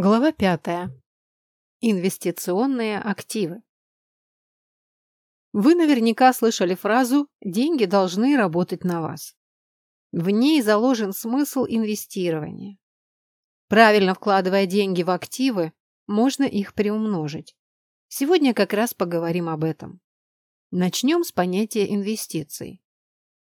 Глава пятая. Инвестиционные активы. Вы наверняка слышали фразу «деньги должны работать на вас». В ней заложен смысл инвестирования. Правильно вкладывая деньги в активы, можно их приумножить. Сегодня как раз поговорим об этом. Начнем с понятия инвестиций.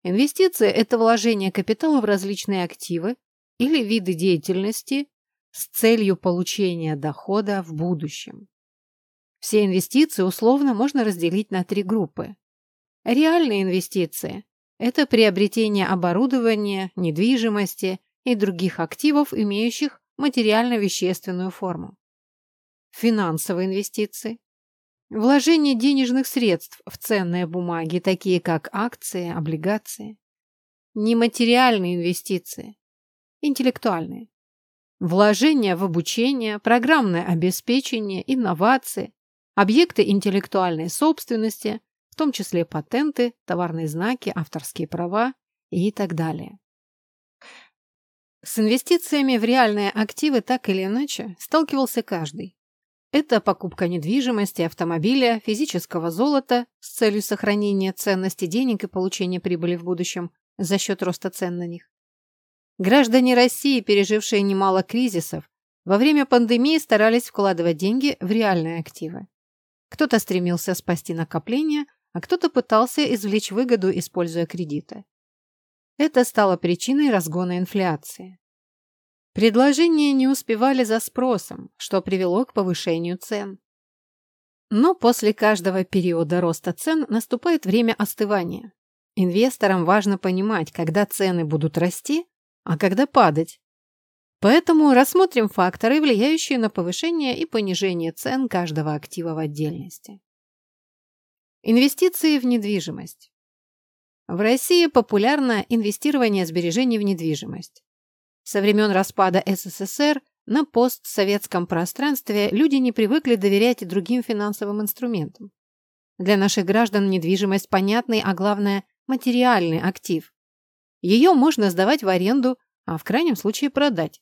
Инвестиции – это вложение капитала в различные активы или виды деятельности с целью получения дохода в будущем. Все инвестиции условно можно разделить на три группы. Реальные инвестиции – это приобретение оборудования, недвижимости и других активов, имеющих материально-вещественную форму. Финансовые инвестиции – вложение денежных средств в ценные бумаги, такие как акции, облигации. Нематериальные инвестиции – интеллектуальные Вложения в обучение, программное обеспечение, инновации, объекты интеллектуальной собственности, в том числе патенты, товарные знаки, авторские права и так далее. С инвестициями в реальные активы так или иначе сталкивался каждый. Это покупка недвижимости, автомобиля, физического золота с целью сохранения ценности денег и получения прибыли в будущем за счет роста цен на них. Граждане России, пережившие немало кризисов, во время пандемии старались вкладывать деньги в реальные активы. Кто-то стремился спасти накопления, а кто-то пытался извлечь выгоду, используя кредиты. Это стало причиной разгона инфляции. Предложения не успевали за спросом, что привело к повышению цен. Но после каждого периода роста цен наступает время остывания. Инвесторам важно понимать, когда цены будут расти, а когда падать. Поэтому рассмотрим факторы, влияющие на повышение и понижение цен каждого актива в отдельности. Инвестиции в недвижимость. В России популярно инвестирование сбережений в недвижимость. Со времен распада СССР на постсоветском пространстве люди не привыкли доверять другим финансовым инструментам. Для наших граждан недвижимость понятный, а главное – материальный актив, ее можно сдавать в аренду, а в крайнем случае продать.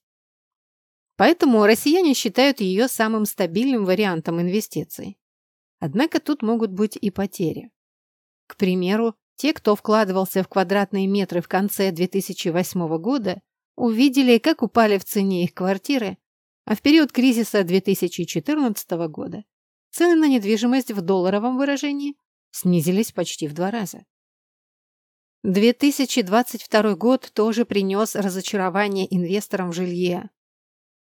Поэтому россияне считают ее самым стабильным вариантом инвестиций. Однако тут могут быть и потери. К примеру, те, кто вкладывался в квадратные метры в конце 2008 года, увидели, как упали в цене их квартиры, а в период кризиса 2014 года цены на недвижимость в долларовом выражении снизились почти в два раза. 2022 год тоже принес разочарование инвесторам в жилье.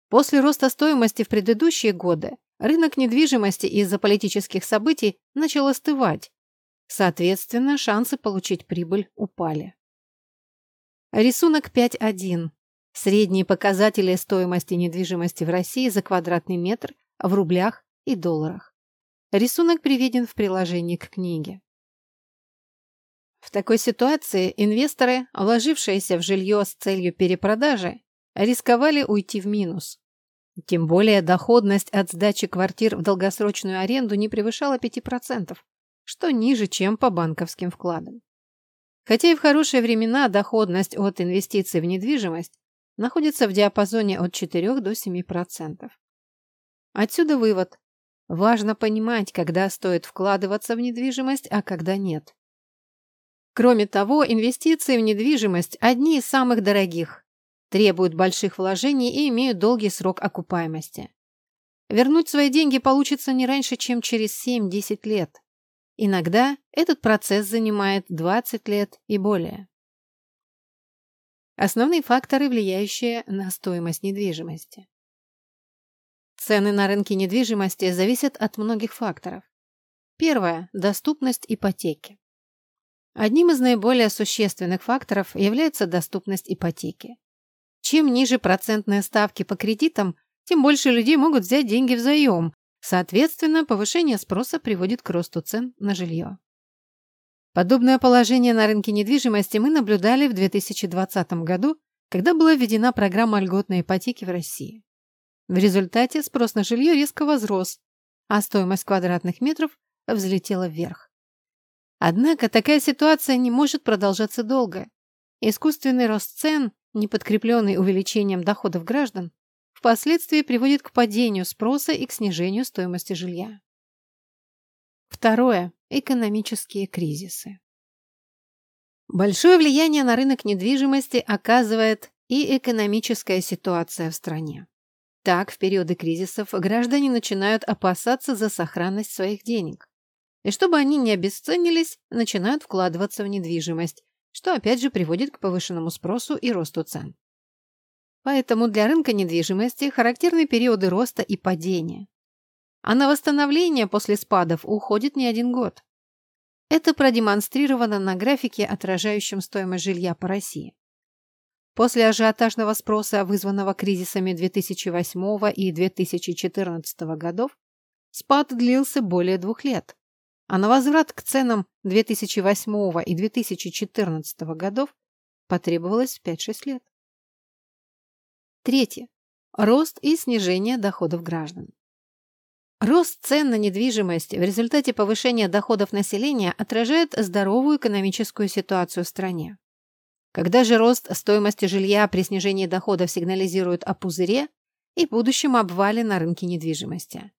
После роста стоимости в предыдущие годы рынок недвижимости из-за политических событий начал остывать. Соответственно, шансы получить прибыль упали. Рисунок 5.1. Средние показатели стоимости недвижимости в России за квадратный метр в рублях и долларах. Рисунок приведен в приложении к книге. В такой ситуации инвесторы, вложившиеся в жилье с целью перепродажи, рисковали уйти в минус. Тем более доходность от сдачи квартир в долгосрочную аренду не превышала 5%, что ниже, чем по банковским вкладам. Хотя и в хорошие времена доходность от инвестиций в недвижимость находится в диапазоне от 4 до 7%. Отсюда вывод. Важно понимать, когда стоит вкладываться в недвижимость, а когда нет. Кроме того, инвестиции в недвижимость одни из самых дорогих, требуют больших вложений и имеют долгий срок окупаемости. Вернуть свои деньги получится не раньше, чем через 7-10 лет. Иногда этот процесс занимает 20 лет и более. Основные факторы, влияющие на стоимость недвижимости. Цены на рынке недвижимости зависят от многих факторов. Первое – доступность ипотеки. Одним из наиболее существенных факторов является доступность ипотеки. Чем ниже процентные ставки по кредитам, тем больше людей могут взять деньги в заем. Соответственно, повышение спроса приводит к росту цен на жилье. Подобное положение на рынке недвижимости мы наблюдали в 2020 году, когда была введена программа льготной ипотеки в России. В результате спрос на жилье резко возрос, а стоимость квадратных метров взлетела вверх. Однако такая ситуация не может продолжаться долго. Искусственный рост цен, не подкрепленный увеличением доходов граждан, впоследствии приводит к падению спроса и к снижению стоимости жилья. Второе. Экономические кризисы. Большое влияние на рынок недвижимости оказывает и экономическая ситуация в стране. Так, в периоды кризисов граждане начинают опасаться за сохранность своих денег. И чтобы они не обесценились, начинают вкладываться в недвижимость, что опять же приводит к повышенному спросу и росту цен. Поэтому для рынка недвижимости характерны периоды роста и падения. А на восстановление после спадов уходит не один год. Это продемонстрировано на графике, отражающем стоимость жилья по России. После ажиотажного спроса, вызванного кризисами 2008 и 2014 годов, спад длился более двух лет, а на возврат к ценам 2008 и 2014 годов потребовалось 5-6 лет. Третье. Рост и снижение доходов граждан. Рост цен на недвижимость в результате повышения доходов населения отражает здоровую экономическую ситуацию в стране. Когда же рост стоимости жилья при снижении доходов сигнализирует о пузыре и будущем обвале на рынке недвижимости.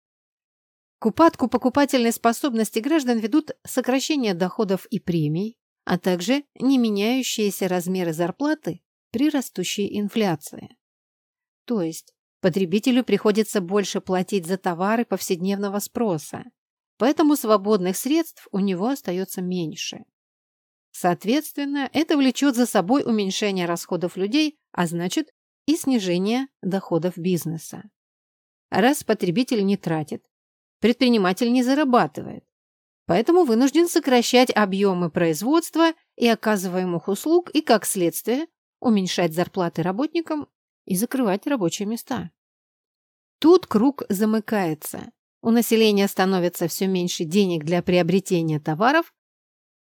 К упадку покупательной способности граждан ведут сокращение доходов и премий, а также не меняющиеся размеры зарплаты при растущей инфляции. То есть Потребителю приходится больше платить за товары повседневного спроса, поэтому свободных средств у него остается меньше. Соответственно, это влечет за собой уменьшение расходов людей, а значит и снижение доходов бизнеса. Раз потребитель не тратит, предприниматель не зарабатывает, поэтому вынужден сокращать объемы производства и оказываемых услуг и, как следствие, уменьшать зарплаты работникам и закрывать рабочие места. Тут круг замыкается. У населения становится все меньше денег для приобретения товаров,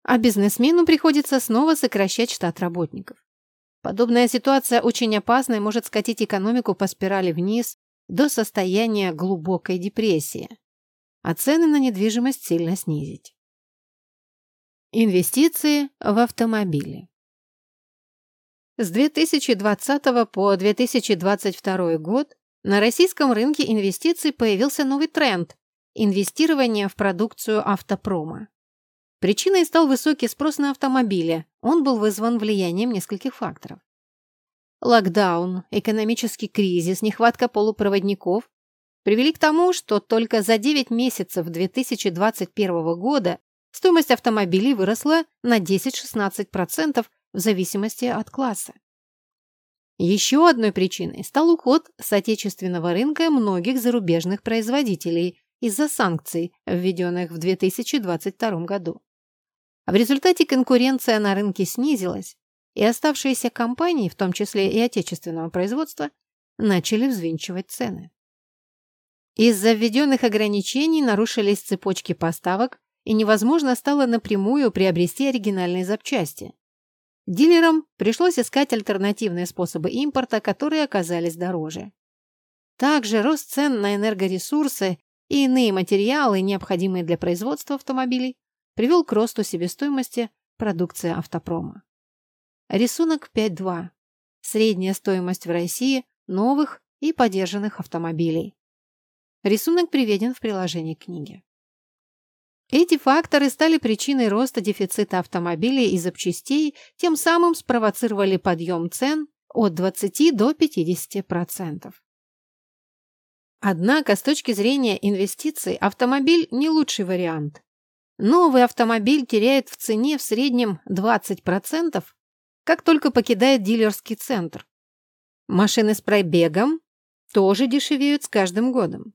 а бизнесмену приходится снова сокращать штат работников. Подобная ситуация очень опасна и может скатить экономику по спирали вниз до состояния глубокой депрессии, а цены на недвижимость сильно снизить. Инвестиции в автомобили. С 2020 по 2022 год на российском рынке инвестиций появился новый тренд – инвестирование в продукцию автопрома. Причиной стал высокий спрос на автомобили. Он был вызван влиянием нескольких факторов. Локдаун, экономический кризис, нехватка полупроводников привели к тому, что только за 9 месяцев 2021 года стоимость автомобилей выросла на 10-16% в зависимости от класса. Еще одной причиной стал уход с отечественного рынка многих зарубежных производителей из-за санкций, введенных в 2022 году. В результате конкуренция на рынке снизилась, и оставшиеся компании, в том числе и отечественного производства, начали взвинчивать цены. Из-за введенных ограничений нарушились цепочки поставок, и невозможно стало напрямую приобрести оригинальные запчасти. Дилерам пришлось искать альтернативные способы импорта, которые оказались дороже. Также рост цен на энергоресурсы и иные материалы, необходимые для производства автомобилей, привел к росту себестоимости продукции автопрома. Рисунок 5.2. Средняя стоимость в России новых и подержанных автомобилей. Рисунок приведен в приложении книги. Эти факторы стали причиной роста дефицита автомобилей и запчастей, тем самым спровоцировали подъем цен от 20 до 50%. Однако, с точки зрения инвестиций, автомобиль не лучший вариант. Новый автомобиль теряет в цене в среднем 20%, как только покидает дилерский центр. Машины с пробегом тоже дешевеют с каждым годом.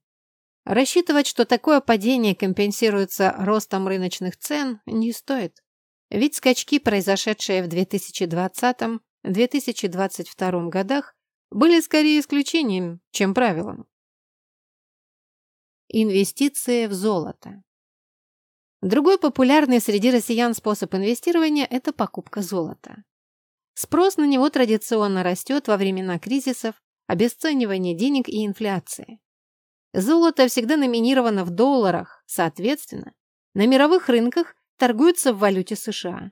Рассчитывать, что такое падение компенсируется ростом рыночных цен, не стоит. Ведь скачки, произошедшие в 2020-2022 годах, были скорее исключением, чем правилом. Инвестиции в золото. Другой популярный среди россиян способ инвестирования – это покупка золота. Спрос на него традиционно растет во времена кризисов, обесценивания денег и инфляции. Золото всегда номинировано в долларах, соответственно, на мировых рынках торгуется в валюте США.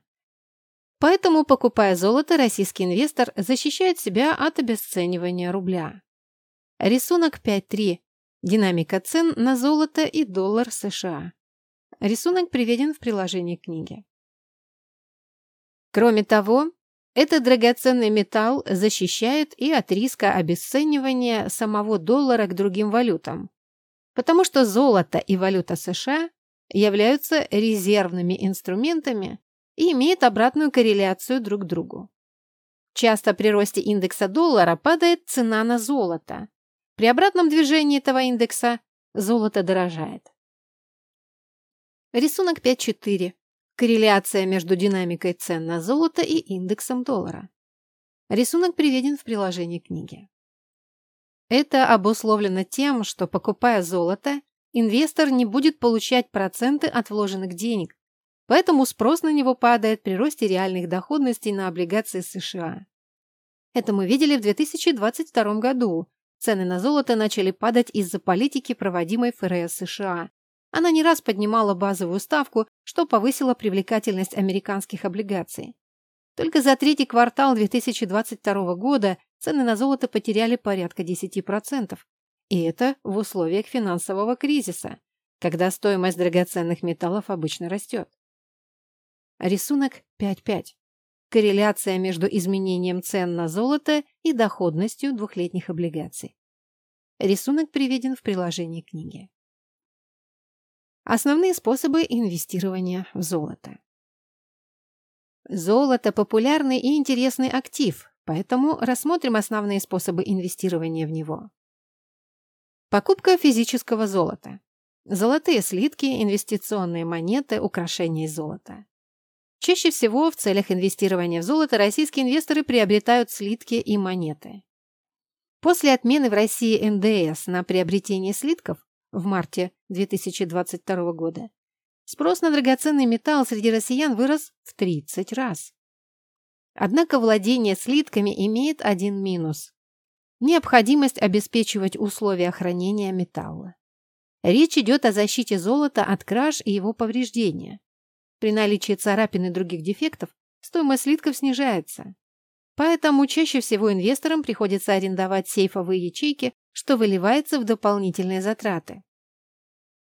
Поэтому, покупая золото, российский инвестор защищает себя от обесценивания рубля. Рисунок 5.3. Динамика цен на золото и доллар США. Рисунок приведен в приложении книги. Кроме того, этот драгоценный металл защищает и от риска обесценивания самого доллара к другим валютам, потому что золото и валюта США являются резервными инструментами и имеют обратную корреляцию друг к другу. Часто при росте индекса доллара падает цена на золото. При обратном движении этого индекса золото дорожает. Рисунок 5.4. Корреляция между динамикой цен на золото и индексом доллара. Рисунок приведен в приложении книги. Это обусловлено тем, что, покупая золото, инвестор не будет получать проценты от вложенных денег, поэтому спрос на него падает при росте реальных доходностей на облигации США. Это мы видели в 2022 году. Цены на золото начали падать из-за политики, проводимой ФРС США, она не раз поднимала базовую ставку, что повысило привлекательность американских облигаций. Только за третий квартал 2022 года цены на золото потеряли порядка 10%. И это в условиях финансового кризиса, когда стоимость драгоценных металлов обычно растет. Рисунок 5.5. Корреляция между изменением цен на золото и доходностью двухлетних облигаций. Рисунок приведен в приложении книги. Основные способы инвестирования в золото. Золото – популярный и интересный актив, поэтому рассмотрим основные способы инвестирования в него. Покупка физического золота. Золотые слитки, инвестиционные монеты, украшения из золота. Чаще всего в целях инвестирования в золото российские инвесторы приобретают слитки и монеты. После отмены в России НДС на приобретение слитков в марте 2022 года, спрос на драгоценный металл среди россиян вырос в 30 раз. Однако владение слитками имеет один минус – необходимость обеспечивать условия хранения металла. Речь идет о защите золота от краж и его повреждения. При наличии царапин и других дефектов стоимость слитков снижается. Поэтому чаще всего инвесторам приходится арендовать сейфовые ячейки, что выливается в дополнительные затраты.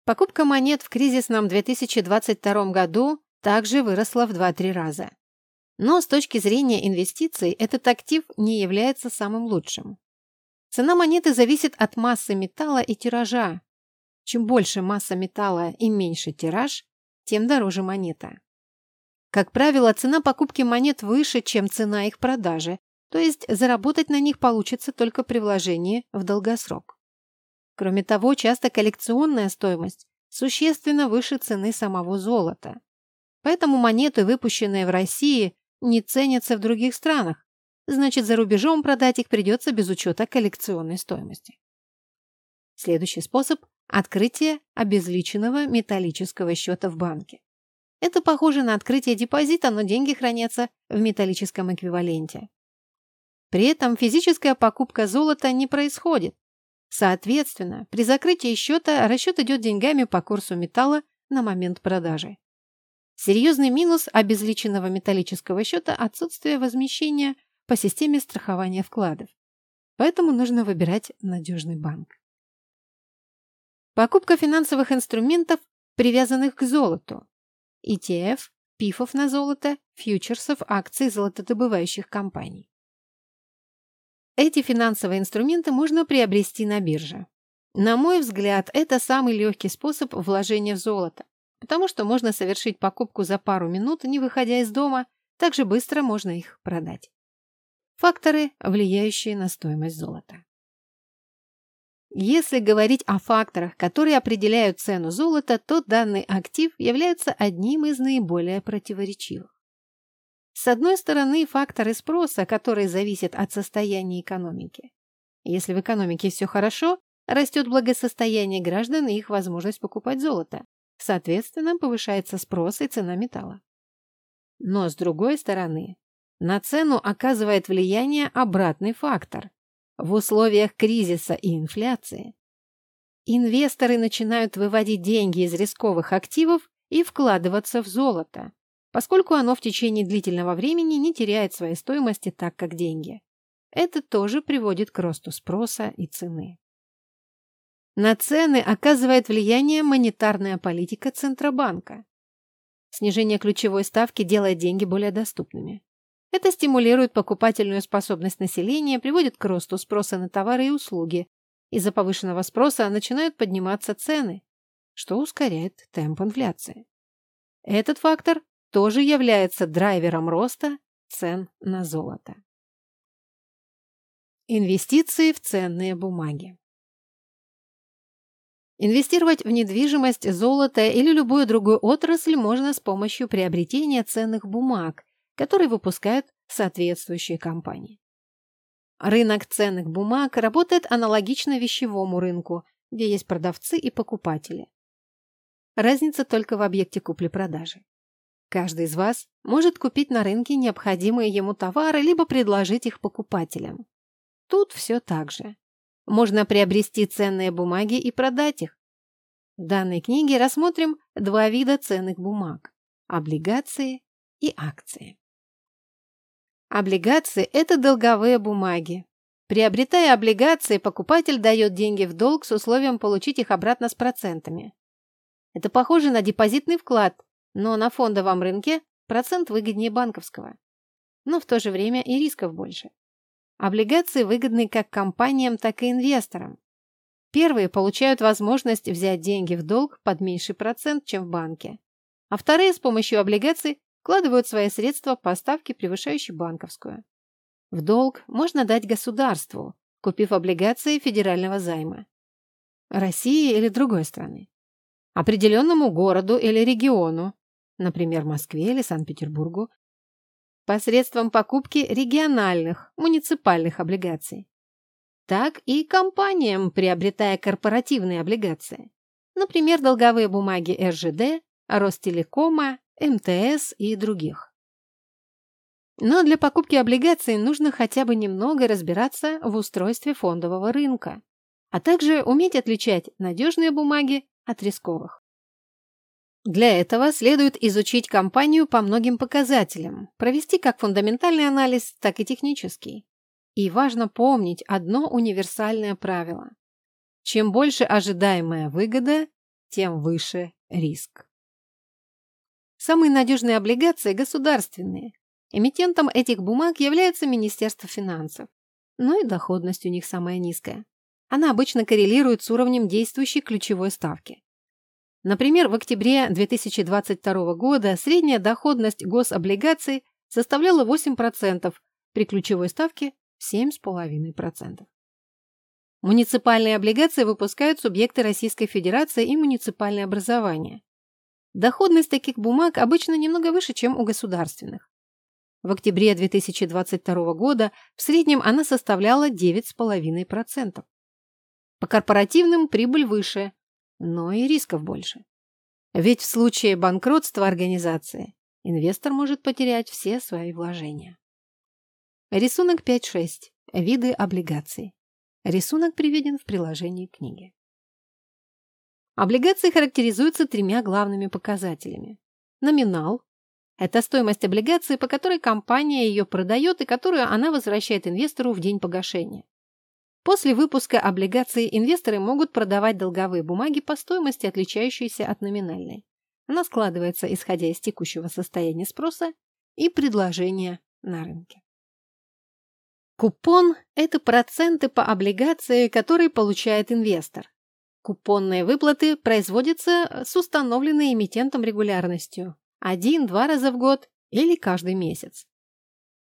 Покупка монет в кризисном 2022 году также выросла в 2-3 раза. Но с точки зрения инвестиций этот актив не является самым лучшим. Цена монеты зависит от массы металла и тиража. Чем больше масса металла и меньше тираж, тем дороже монета. Как правило, цена покупки монет выше, чем цена их продажи, то есть заработать на них получится только при вложении в долгосрок. Кроме того, часто коллекционная стоимость существенно выше цены самого золота. Поэтому монеты, выпущенные в России, не ценятся в других странах. Значит, за рубежом продать их придется без учета коллекционной стоимости. Следующий способ – открытие обезличенного металлического счета в банке. Это похоже на открытие депозита, но деньги хранятся в металлическом эквиваленте. При этом физическая покупка золота не происходит, Соответственно, при закрытии счета расчет идет деньгами по курсу металла на момент продажи. Серьезный минус обезличенного металлического счета – отсутствие возмещения по системе страхования вкладов. Поэтому нужно выбирать надежный банк. Покупка финансовых инструментов, привязанных к золоту. ETF, пифов на золото, фьючерсов, акций золотодобывающих компаний. Эти финансовые инструменты можно приобрести на бирже. На мой взгляд, это самый легкий способ вложения в золото, потому что можно совершить покупку за пару минут, не выходя из дома, также быстро можно их продать. Факторы, влияющие на стоимость золота. Если говорить о факторах, которые определяют цену золота, то данный актив является одним из наиболее противоречивых. С одной стороны, факторы спроса, которые зависят от состояния экономики. Если в экономике все хорошо, растет благосостояние граждан и их возможность покупать золото. Соответственно, повышается спрос и цена металла. Но с другой стороны, на цену оказывает влияние обратный фактор. В условиях кризиса и инфляции инвесторы начинают выводить деньги из рисковых активов и вкладываться в золото поскольку оно в течение длительного времени не теряет своей стоимости так, как деньги. это тоже приводит к росту спроса и цены. На цены оказывает влияние монетарная политика Центробанка. Снижение ключевой ставки делает деньги более доступными. Это стимулирует покупательную способность населения, приводит к росту спроса на товары и услуги. Из-за повышенного спроса начинают подниматься цены, что ускоряет темп инфляции. Этот фактор тоже является драйвером роста цен на золото. Инвестиции в ценные бумаги. Инвестировать в недвижимость, золото или любую другую отрасль можно с помощью приобретения ценных бумаг, которые выпускают соответствующие компании. Рынок ценных бумаг работает аналогично вещевому рынку, где есть продавцы и покупатели. Разница только в объекте купли-продажи. Каждый из вас может купить на рынке необходимые ему товары, либо предложить их покупателям. Тут все так же. Можно приобрести ценные бумаги и продать их. В данной книге рассмотрим два вида ценных бумаг – облигации и акции. Облигации – это долговые бумаги. Приобретая облигации, покупатель дает деньги в долг с условием получить их обратно с процентами. Это похоже на депозитный вклад, но на фондовом рынке процент выгоднее банковского. Но в то же время и рисков больше. Облигации выгодны как компаниям, так и инвесторам. Первые получают возможность взять деньги в долг под меньший процент, чем в банке. А вторые с помощью облигаций вкладывают свои средства по ставке, превышающей банковскую. В долг можно дать государству, купив облигации федерального займа. России или другой страны. Определенному городу или региону, например, Москве или Санкт-Петербургу, посредством покупки региональных, муниципальных облигаций. Так и компаниям, приобретая корпоративные облигации. Например, долговые бумаги РЖД, Ростелекома, МТС и других. Но для покупки облигаций нужно хотя бы немного разбираться в устройстве фондового рынка, а также уметь отличать надежные бумаги от рисковых. Для этого следует изучить компанию по многим показателям, провести как фундаментальный анализ, так и технический. И важно помнить одно универсальное правило. Чем больше ожидаемая выгода, тем выше риск. Самые надежные облигации – государственные. Эмитентом этих бумаг является Министерство финансов. Но и доходность у них самая низкая. Она обычно коррелирует с уровнем действующей ключевой ставки. Например, в октябре 2022 года средняя доходность гособлигаций составляла 8%, при ключевой ставке 7,5%. Муниципальные облигации выпускают субъекты Российской Федерации и муниципальное образование. Доходность таких бумаг обычно немного выше, чем у государственных. В октябре 2022 года в среднем она составляла 9,5%. По корпоративным прибыль выше но и рисков больше. Ведь в случае банкротства организации инвестор может потерять все свои вложения. Рисунок 5.6. Виды облигаций. Рисунок приведен в приложении книги. Облигации характеризуются тремя главными показателями. Номинал – это стоимость облигации, по которой компания ее продает и которую она возвращает инвестору в день погашения. После выпуска облигаций инвесторы могут продавать долговые бумаги по стоимости, отличающейся от номинальной. Она складывается, исходя из текущего состояния спроса и предложения на рынке. Купон – это проценты по облигации, которые получает инвестор. Купонные выплаты производятся с установленной эмитентом регулярностью – один-два раза в год или каждый месяц.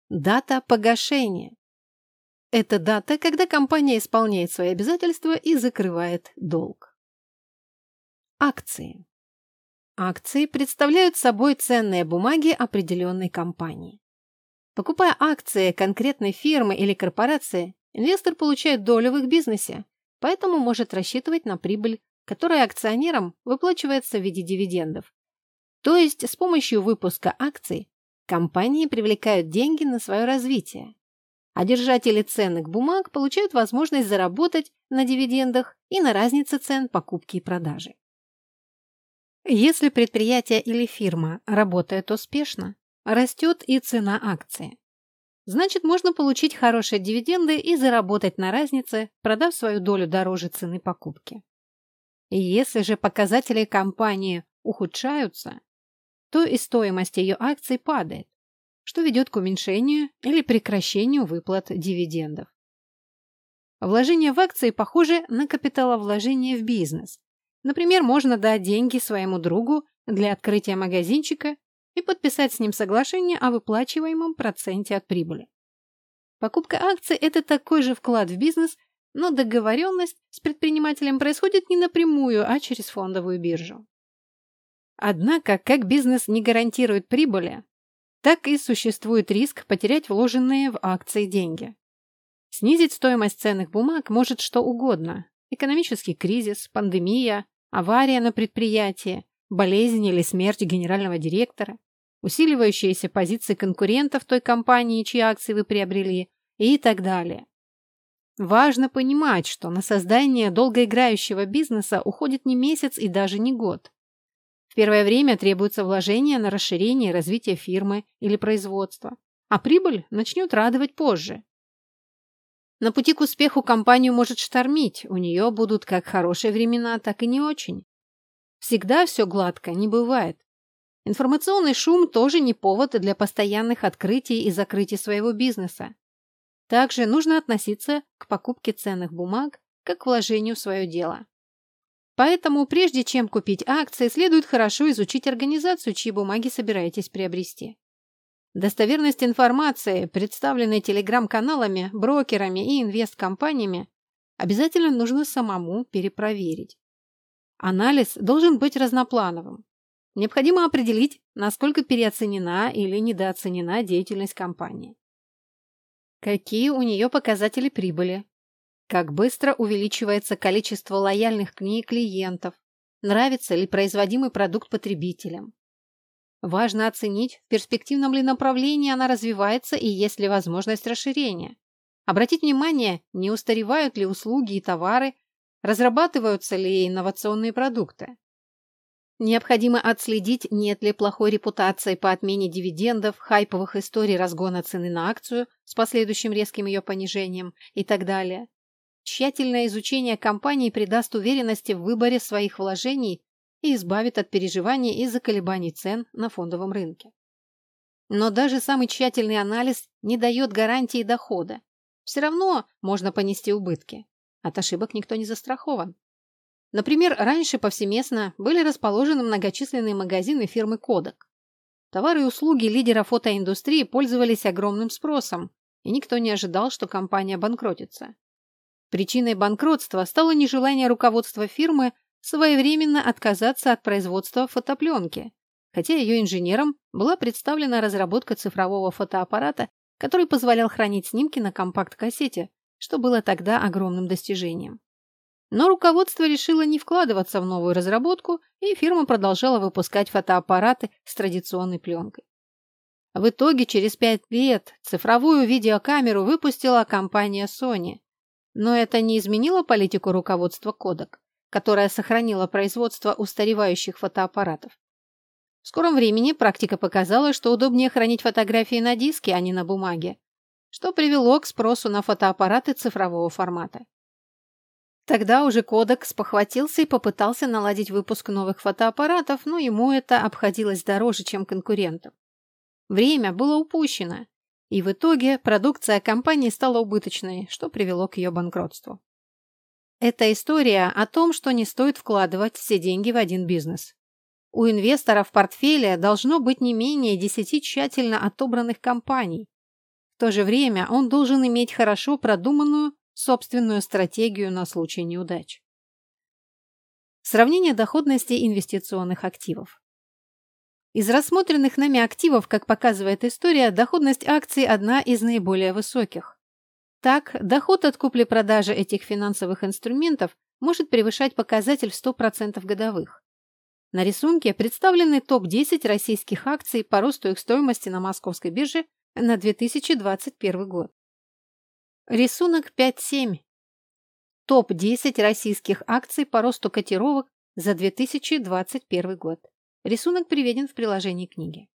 Дата погашения это дата, когда компания исполняет свои обязательства и закрывает долг. Акции. Акции представляют собой ценные бумаги определенной компании. Покупая акции конкретной фирмы или корпорации, инвестор получает долю в их бизнесе, поэтому может рассчитывать на прибыль, которая акционерам выплачивается в виде дивидендов. То есть с помощью выпуска акций компании привлекают деньги на свое развитие, а держатели ценных бумаг получают возможность заработать на дивидендах и на разнице цен покупки и продажи. Если предприятие или фирма работает успешно, растет и цена акции. Значит, можно получить хорошие дивиденды и заработать на разнице, продав свою долю дороже цены покупки. Если же показатели компании ухудшаются, то и стоимость ее акций падает, что ведет к уменьшению или прекращению выплат дивидендов. Вложение в акции похоже на капиталовложение в бизнес. Например, можно дать деньги своему другу для открытия магазинчика и подписать с ним соглашение о выплачиваемом проценте от прибыли. Покупка акций – это такой же вклад в бизнес, но договоренность с предпринимателем происходит не напрямую, а через фондовую биржу. Однако, как бизнес не гарантирует прибыли, так и существует риск потерять вложенные в акции деньги. Снизить стоимость ценных бумаг может что угодно – экономический кризис, пандемия, авария на предприятии, болезнь или смерть генерального директора, усиливающиеся позиции конкурентов той компании, чьи акции вы приобрели, и так далее. Важно понимать, что на создание долгоиграющего бизнеса уходит не месяц и даже не год. В первое время требуется вложение на расширение и развитие фирмы или производства, а прибыль начнет радовать позже. На пути к успеху компанию может штормить, у нее будут как хорошие времена, так и не очень. Всегда все гладко не бывает. Информационный шум тоже не повод для постоянных открытий и закрытий своего бизнеса. Также нужно относиться к покупке ценных бумаг как к вложению в свое дело. Поэтому, прежде чем купить акции, следует хорошо изучить организацию, чьи бумаги собираетесь приобрести. Достоверность информации, представленной телеграм-каналами, брокерами и инвесткомпаниями, обязательно нужно самому перепроверить. Анализ должен быть разноплановым. Необходимо определить, насколько переоценена или недооценена деятельность компании. Какие у нее показатели прибыли? Как быстро увеличивается количество лояльных к ней клиентов? Нравится ли производимый продукт потребителям? Важно оценить, в перспективном ли направлении она развивается и есть ли возможность расширения. Обратить внимание, не устаревают ли услуги и товары, разрабатываются ли инновационные продукты. Необходимо отследить, нет ли плохой репутации по отмене дивидендов, хайповых историй разгона цены на акцию с последующим резким ее понижением и так далее. Тщательное изучение компании придаст уверенности в выборе своих вложений и избавит от переживаний из-за колебаний цен на фондовом рынке. Но даже самый тщательный анализ не дает гарантии дохода. Все равно можно понести убытки. От ошибок никто не застрахован. Например, раньше повсеместно были расположены многочисленные магазины фирмы «Кодек». Товары и услуги лидера фотоиндустрии пользовались огромным спросом, и никто не ожидал, что компания банкротится. Причиной банкротства стало нежелание руководства фирмы своевременно отказаться от производства фотопленки, хотя ее инженерам была представлена разработка цифрового фотоаппарата, который позволял хранить снимки на компакт-кассете, что было тогда огромным достижением. Но руководство решило не вкладываться в новую разработку, и фирма продолжала выпускать фотоаппараты с традиционной пленкой. В итоге через пять лет цифровую видеокамеру выпустила компания Sony. Но это не изменило политику руководства Kodak, которая сохранила производство устаревающих фотоаппаратов. В скором времени практика показала, что удобнее хранить фотографии на диске, а не на бумаге, что привело к спросу на фотоаппараты цифрового формата. Тогда уже Кодек спохватился и попытался наладить выпуск новых фотоаппаратов, но ему это обходилось дороже, чем конкурентам. Время было упущено, и в итоге продукция компании стала убыточной, что привело к ее банкротству. Это история о том, что не стоит вкладывать все деньги в один бизнес. У инвестора в портфеле должно быть не менее 10 тщательно отобранных компаний. В то же время он должен иметь хорошо продуманную собственную стратегию на случай неудач. Сравнение доходности инвестиционных активов. Из рассмотренных нами активов, как показывает история, доходность акций одна из наиболее высоких. Так, доход от купли-продажи этих финансовых инструментов может превышать показатель в 100% годовых. На рисунке представлены топ-10 российских акций по росту их стоимости на московской бирже на 2021 год. Рисунок 5.7. Топ-10 российских акций по росту котировок за 2021 год. Рисунок приведен в приложении книги.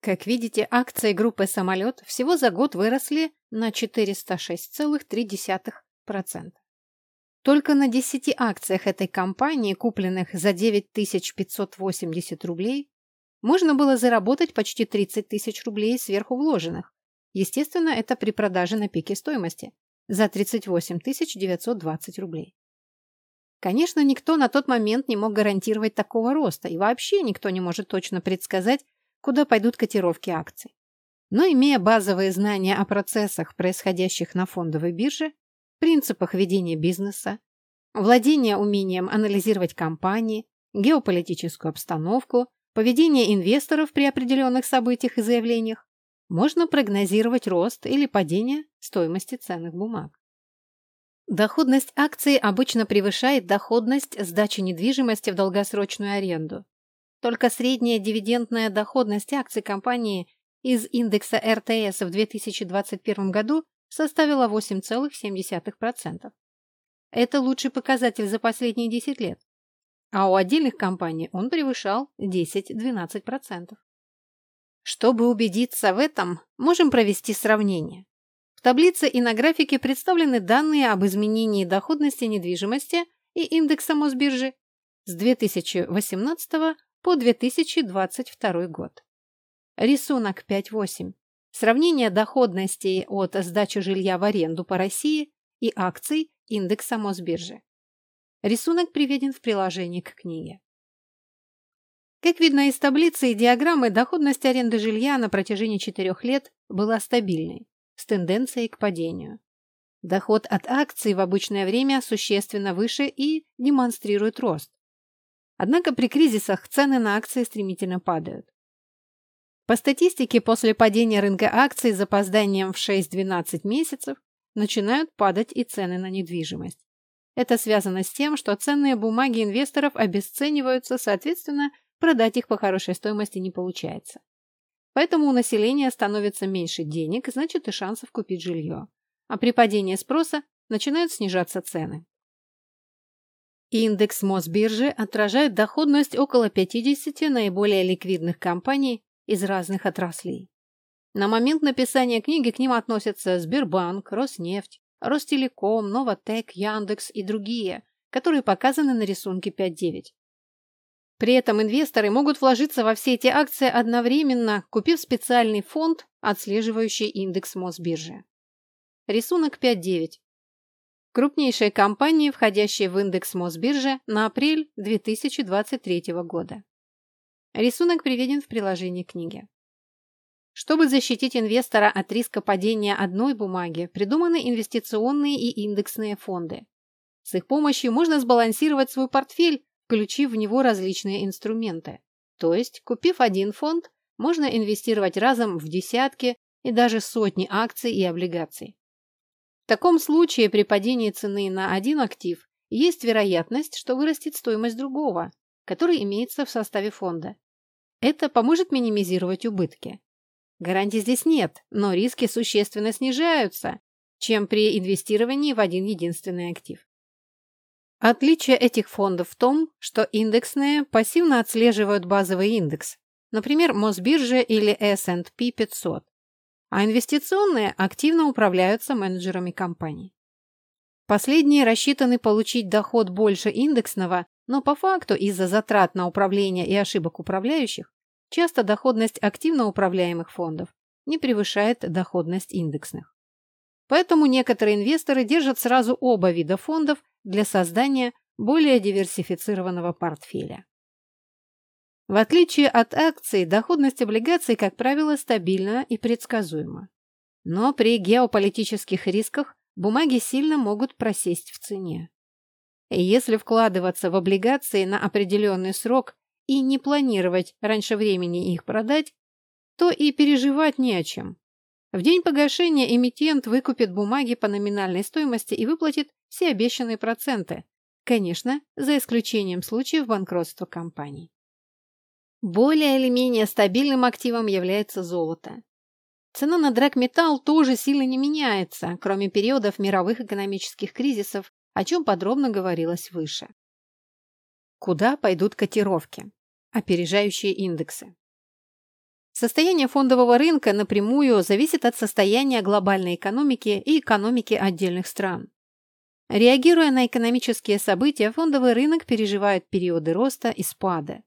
Как видите, акции группы «Самолет» всего за год выросли на 406,3%. Только на 10 акциях этой компании, купленных за 9580 рублей, можно было заработать почти 30 тысяч рублей сверху вложенных. Естественно, это при продаже на пике стоимости за 38 920 рублей. Конечно, никто на тот момент не мог гарантировать такого роста, и вообще никто не может точно предсказать, куда пойдут котировки акций. Но имея базовые знания о процессах, происходящих на фондовой бирже, принципах ведения бизнеса, владение умением анализировать компании, геополитическую обстановку, поведение инвесторов при определенных событиях и заявлениях, можно прогнозировать рост или падение стоимости ценных бумаг. Доходность акций обычно превышает доходность сдачи недвижимости в долгосрочную аренду. Только средняя дивидендная доходность акций компании из индекса РТС в 2021 году составила 8,7%. Это лучший показатель за последние 10 лет. А у отдельных компаний он превышал 10-12%. Чтобы убедиться в этом, можем провести сравнение. В таблице и на графике представлены данные об изменении доходности недвижимости и индекса Мосбиржи с 2018 по 2022 год. Рисунок 5.8. Сравнение доходностей от сдачи жилья в аренду по России и акций индекса Мосбиржи. Рисунок приведен в приложении к книге. Как видно из таблицы и диаграммы, доходность аренды жилья на протяжении четырех лет была стабильной, с тенденцией к падению. Доход от акций в обычное время существенно выше и демонстрирует рост. Однако при кризисах цены на акции стремительно падают. По статистике, после падения рынка акций с запозданием в 6-12 месяцев начинают падать и цены на недвижимость. Это связано с тем, что ценные бумаги инвесторов обесцениваются, соответственно, продать их по хорошей стоимости не получается. Поэтому у населения становится меньше денег, значит и шансов купить жилье. А при падении спроса начинают снижаться цены. Индекс Мосбиржи отражает доходность около 50 наиболее ликвидных компаний из разных отраслей. На момент написания книги к ним относятся Сбербанк, Роснефть, Ростелеком, Новотек, Яндекс и другие, которые показаны на рисунке 5.9. При этом инвесторы могут вложиться во все эти акции одновременно, купив специальный фонд, отслеживающий индекс Мосбиржи. Рисунок 5.9. Крупнейшие компании, входящие в индекс Мосбиржи на апрель 2023 года. Рисунок приведен в приложении книги. Чтобы защитить инвестора от риска падения одной бумаги, придуманы инвестиционные и индексные фонды. С их помощью можно сбалансировать свой портфель включив в него различные инструменты. То есть, купив один фонд, можно инвестировать разом в десятки и даже сотни акций и облигаций. В таком случае при падении цены на один актив есть вероятность, что вырастет стоимость другого, который имеется в составе фонда. Это поможет минимизировать убытки. Гарантий здесь нет, но риски существенно снижаются, чем при инвестировании в один единственный актив. Отличие этих фондов в том, что индексные пассивно отслеживают базовый индекс, например, Мосбиржа или S&P 500, а инвестиционные активно управляются менеджерами компаний. Последние рассчитаны получить доход больше индексного, но по факту из-за затрат на управление и ошибок управляющих часто доходность активно управляемых фондов не превышает доходность индексных. Поэтому некоторые инвесторы держат сразу оба вида фондов для создания более диверсифицированного портфеля. В отличие от акций, доходность облигаций, как правило, стабильна и предсказуема. Но при геополитических рисках бумаги сильно могут просесть в цене. Если вкладываться в облигации на определенный срок и не планировать раньше времени их продать, то и переживать не о чем. В день погашения эмитент выкупит бумаги по номинальной стоимости и выплатит все обещанные проценты, конечно, за исключением случаев банкротства компаний. Более или менее стабильным активом является золото. Цена на драгметалл тоже сильно не меняется, кроме периодов мировых экономических кризисов, о чем подробно говорилось выше. Куда пойдут котировки? Опережающие индексы. Состояние фондового рынка напрямую зависит от состояния глобальной экономики и экономики отдельных стран. Реагируя на экономические события, фондовый рынок переживает периоды роста и спада.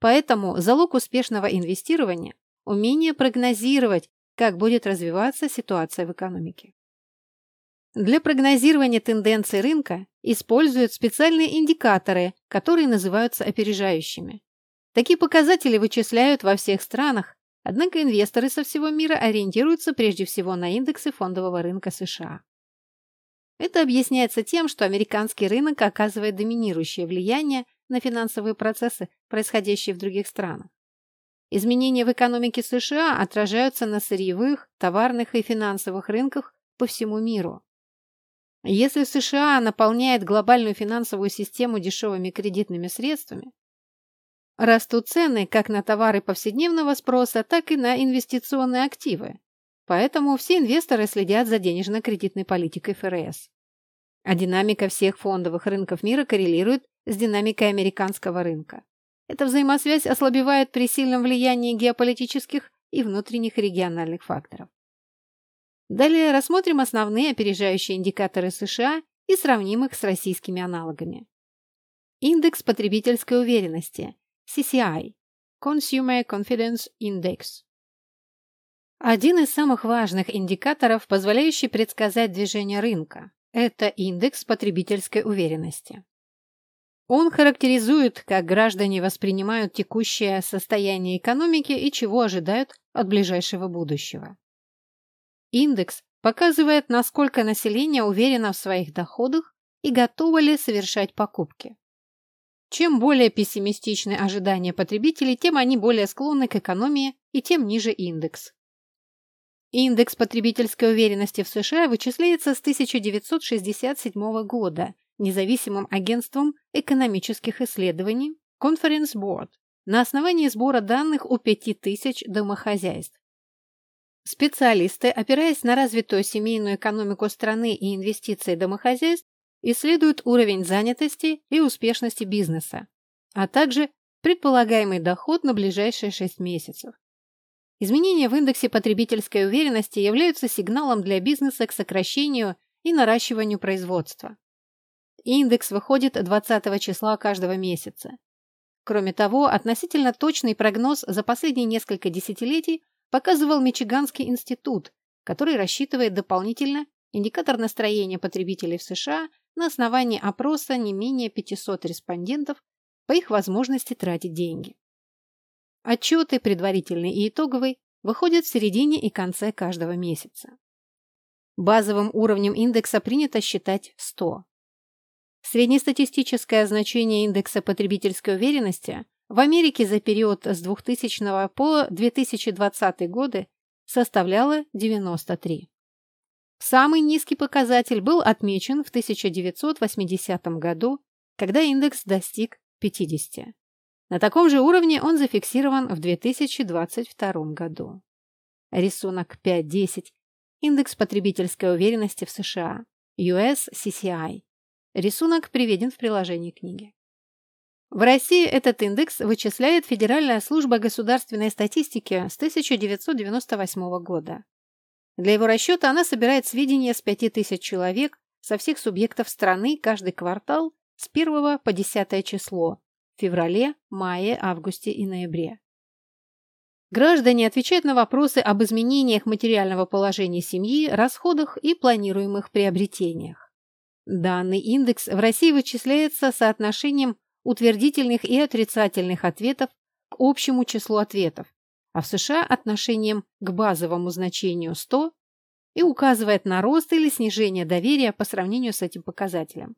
Поэтому залог успешного инвестирования – умение прогнозировать, как будет развиваться ситуация в экономике. Для прогнозирования тенденций рынка используют специальные индикаторы, которые называются опережающими. Такие показатели вычисляют во всех странах, однако инвесторы со всего мира ориентируются прежде всего на индексы фондового рынка США. Это объясняется тем, что американский рынок оказывает доминирующее влияние на финансовые процессы, происходящие в других странах. Изменения в экономике США отражаются на сырьевых, товарных и финансовых рынках по всему миру. Если США наполняет глобальную финансовую систему дешевыми кредитными средствами, растут цены как на товары повседневного спроса, так и на инвестиционные активы. Поэтому все инвесторы следят за денежно-кредитной политикой ФРС. А динамика всех фондовых рынков мира коррелирует с динамикой американского рынка. Эта взаимосвязь ослабевает при сильном влиянии геополитических и внутренних региональных факторов. Далее рассмотрим основные опережающие индикаторы США и сравним их с российскими аналогами. Индекс потребительской уверенности CCI Consumer Confidence Index один из самых важных индикаторов, позволяющий предсказать движение рынка, это индекс потребительской уверенности. Он характеризует, как граждане воспринимают текущее состояние экономики и чего ожидают от ближайшего будущего. Индекс показывает, насколько население уверено в своих доходах и готово ли совершать покупки. Чем более пессимистичны ожидания потребителей, тем они более склонны к экономии и тем ниже индекс. Индекс потребительской уверенности в США вычисляется с 1967 года независимым агентством экономических исследований Conference Board на основании сбора данных у 5000 домохозяйств. Специалисты, опираясь на развитую семейную экономику страны и инвестиции домохозяйств, исследуют уровень занятости и успешности бизнеса, а также предполагаемый доход на ближайшие 6 месяцев. Изменения в индексе потребительской уверенности являются сигналом для бизнеса к сокращению и наращиванию производства. Индекс выходит 20 числа каждого месяца. Кроме того, относительно точный прогноз за последние несколько десятилетий показывал Мичиганский институт, который рассчитывает дополнительно индикатор настроения потребителей в США на основании опроса не менее 500 респондентов по их возможности тратить деньги. Отчеты, предварительный и итоговый, выходят в середине и конце каждого месяца. Базовым уровнем индекса принято считать 100. Среднестатистическое значение индекса потребительской уверенности в Америке за период с 2000 по 2020 годы составляла 93. Самый низкий показатель был отмечен в 1980 году, когда индекс достиг 50. На таком же уровне он зафиксирован в 2022 году. Рисунок 5.10. Индекс потребительской уверенности в США. US CCI. Рисунок приведен в приложении книги. В России этот индекс вычисляет Федеральная служба государственной статистики с 1998 года. Для его расчета она собирает сведения с 5000 человек со всех субъектов страны каждый квартал с 1 по 10 число феврале, мае, августе и ноябре. Граждане отвечают на вопросы об изменениях материального положения семьи, расходах и планируемых приобретениях. Данный индекс в России вычисляется соотношением утвердительных и отрицательных ответов к общему числу ответов, а в США отношением к базовому значению 100 и указывает на рост или снижение доверия по сравнению с этим показателем.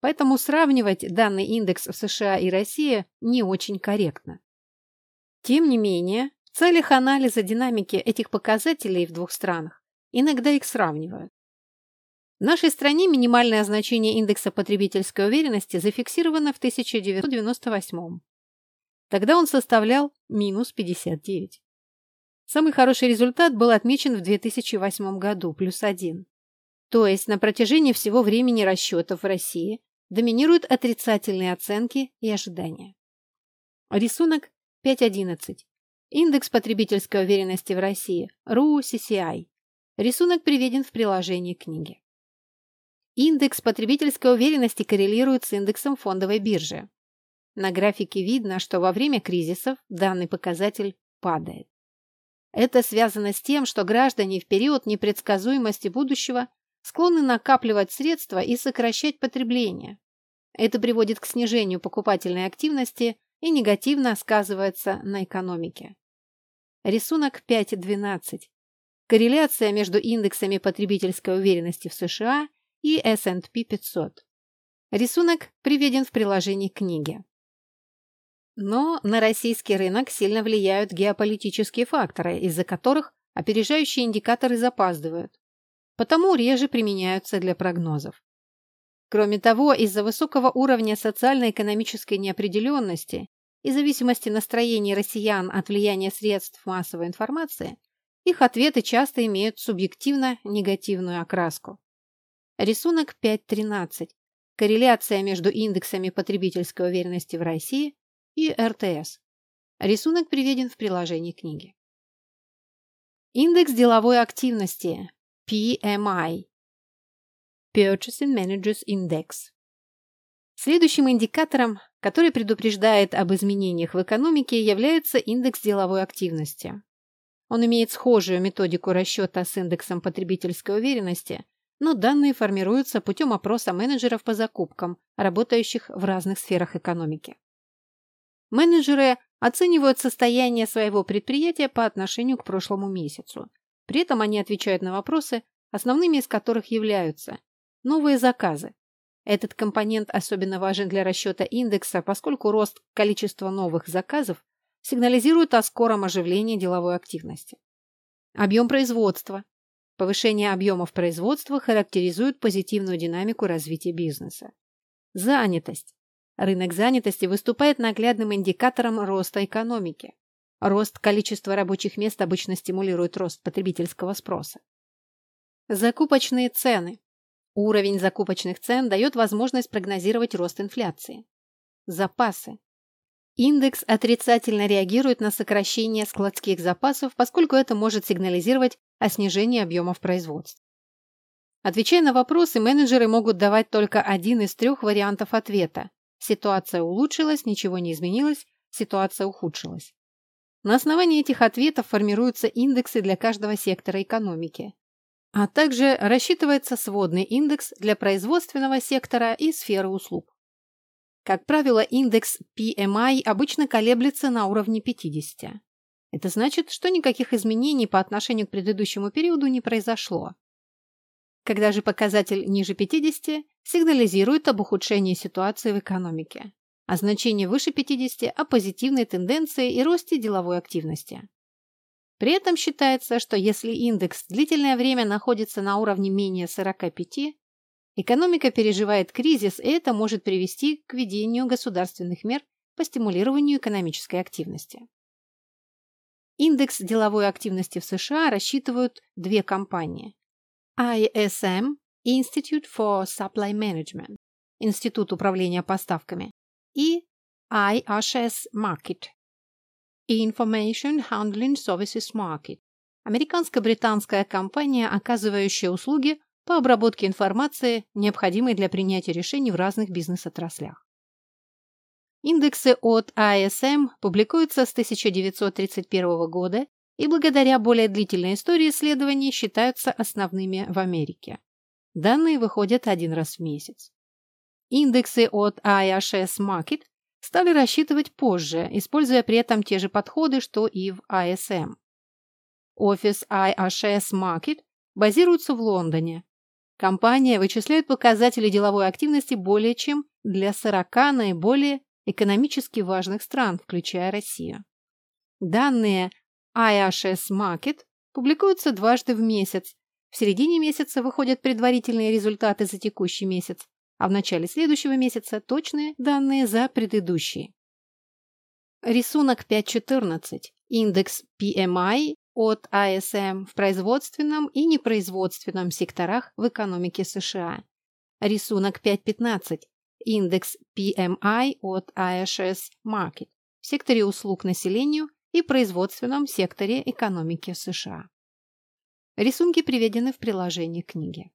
Поэтому сравнивать данный индекс в США и России не очень корректно. Тем не менее, в целях анализа динамики этих показателей в двух странах иногда их сравнивают. В нашей стране минимальное значение индекса потребительской уверенности зафиксировано в 1998. Тогда он составлял минус 59. Самый хороший результат был отмечен в 2008 году, плюс 1. То есть на протяжении всего времени расчетов в России доминируют отрицательные оценки и ожидания. Рисунок 5.11. Индекс потребительской уверенности в России RU-CCI. Рисунок приведен в приложении книги. Индекс потребительской уверенности коррелирует с индексом фондовой биржи. На графике видно, что во время кризисов данный показатель падает. Это связано с тем, что граждане в период непредсказуемости будущего склонны накапливать средства и сокращать потребление. Это приводит к снижению покупательной активности и негативно сказывается на экономике. Рисунок 5.12. Корреляция между индексами потребительской уверенности в США и S&P 500. Рисунок приведен в приложении книги. Но на российский рынок сильно влияют геополитические факторы, из-за которых опережающие индикаторы запаздывают, потому реже применяются для прогнозов. Кроме того, из-за высокого уровня социально-экономической неопределенности и зависимости настроений россиян от влияния средств массовой информации, их ответы часто имеют субъективно негативную окраску. Рисунок 5.13. Корреляция между индексами потребительской уверенности в России и РТС. Рисунок приведен в приложении книги. Индекс деловой активности PMI Purchasing Managers Index. Следующим индикатором, который предупреждает об изменениях в экономике, является индекс деловой активности. Он имеет схожую методику расчета с индексом потребительской уверенности, но данные формируются путем опроса менеджеров по закупкам, работающих в разных сферах экономики. Менеджеры оценивают состояние своего предприятия по отношению к прошлому месяцу. При этом они отвечают на вопросы, основными из которых являются новые заказы. Этот компонент особенно важен для расчета индекса, поскольку рост количества новых заказов сигнализирует о скором оживлении деловой активности. Объем производства. Повышение объемов производства характеризует позитивную динамику развития бизнеса. Занятость. Рынок занятости выступает наглядным индикатором роста экономики. Рост количества рабочих мест обычно стимулирует рост потребительского спроса. Закупочные цены. Уровень закупочных цен дает возможность прогнозировать рост инфляции. Запасы. Индекс отрицательно реагирует на сокращение складских запасов, поскольку это может сигнализировать о снижении объемов производства. Отвечая на вопросы, менеджеры могут давать только один из трех вариантов ответа Ситуация улучшилась, ничего не изменилось, ситуация ухудшилась. На основании этих ответов формируются индексы для каждого сектора экономики. А также рассчитывается сводный индекс для производственного сектора и сферы услуг. Как правило, индекс PMI обычно колеблется на уровне 50. Это значит, что никаких изменений по отношению к предыдущему периоду не произошло. Когда же показатель ниже 50, сигнализирует об ухудшении ситуации в экономике, а значение выше 50 – о позитивной тенденции и росте деловой активности. При этом считается, что если индекс длительное время находится на уровне менее 45, экономика переживает кризис, и это может привести к введению государственных мер по стимулированию экономической активности. Индекс деловой активности в США рассчитывают две компании ISM Institute for Supply Management Институт управления поставками и IHS Market Information Handling Services Market Американско-британская компания, оказывающая услуги по обработке информации, необходимой для принятия решений в разных бизнес-отраслях. Индексы от ISM публикуются с 1931 года и благодаря более длительной истории исследований считаются основными в Америке. Данные выходят один раз в месяц. Индексы от IHS Market стали рассчитывать позже, используя при этом те же подходы, что и в ISM. Офис IHS Market базируется в Лондоне. Компания вычисляет показатели деловой активности более чем для 40 наиболее экономически важных стран, включая Россию. Данные IHS Market публикуются дважды в месяц. В середине месяца выходят предварительные результаты за текущий месяц, а в начале следующего месяца точные данные за предыдущий. Рисунок 5.14. Индекс PMI от ISM в производственном и непроизводственном секторах в экономике США. Рисунок 5.15. Индекс PMI от IHS Market в секторе услуг населению и производственном секторе экономики США. Рисунки приведены в приложении книги.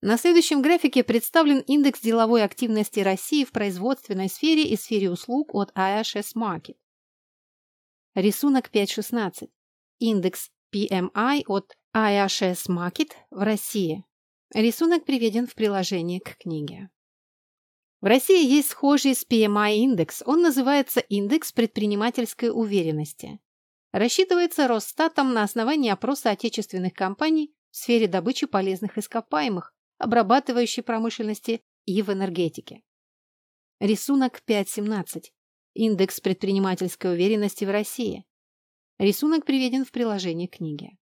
На следующем графике представлен индекс деловой активности России в производственной сфере и сфере услуг от IHS Market. Рисунок 5.16. Индекс PMI от IHS Market в России. Рисунок приведен в приложении к книге. В России есть схожий с PMI индекс. Он называется индекс предпринимательской уверенности. Рассчитывается Росстатом на основании опроса отечественных компаний в сфере добычи полезных ископаемых, обрабатывающей промышленности и в энергетике. Рисунок 5.17. Индекс предпринимательской уверенности в России. Рисунок приведен в приложении книги.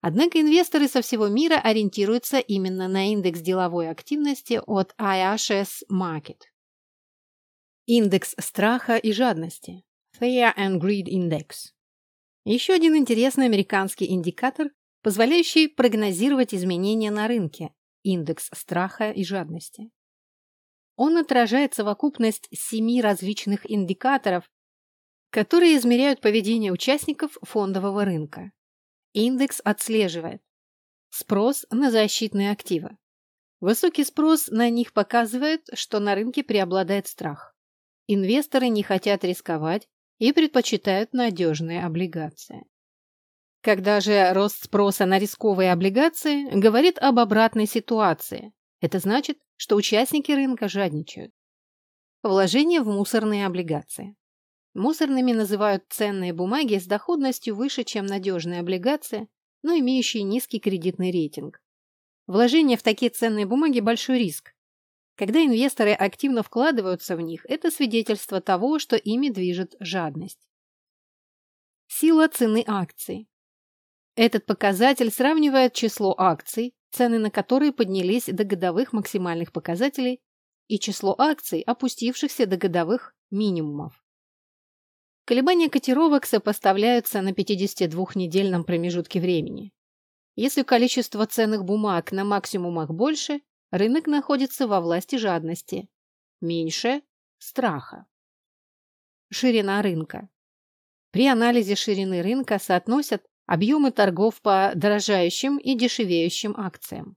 Однако инвесторы со всего мира ориентируются именно на индекс деловой активности от IHS Market. Индекс страха и жадности. Fear and Greed Index. Еще один интересный американский индикатор, позволяющий прогнозировать изменения на рынке, индекс страха и жадности. Он отражает совокупность семи различных индикаторов, которые измеряют поведение участников фондового рынка. Индекс отслеживает спрос на защитные активы. Высокий спрос на них показывает, что на рынке преобладает страх. Инвесторы не хотят рисковать и предпочитают надежные облигации. Когда же рост спроса на рисковые облигации говорит об обратной ситуации, это значит, что участники рынка жадничают. Вложение в мусорные облигации. Мусорными называют ценные бумаги с доходностью выше, чем надежные облигации, но имеющие низкий кредитный рейтинг. Вложение в такие ценные бумаги – большой риск. Когда инвесторы активно вкладываются в них, это свидетельство того, что ими движет жадность. Сила цены акций. Этот показатель сравнивает число акций, цены на которые поднялись до годовых максимальных показателей, и число акций, опустившихся до годовых минимумов. Колебания котировок сопоставляются на 52-недельном промежутке времени. Если количество ценных бумаг на максимумах больше, рынок находится во власти жадности. Меньше – страха. Ширина рынка. При анализе ширины рынка соотносят объемы торгов по дорожающим и дешевеющим акциям.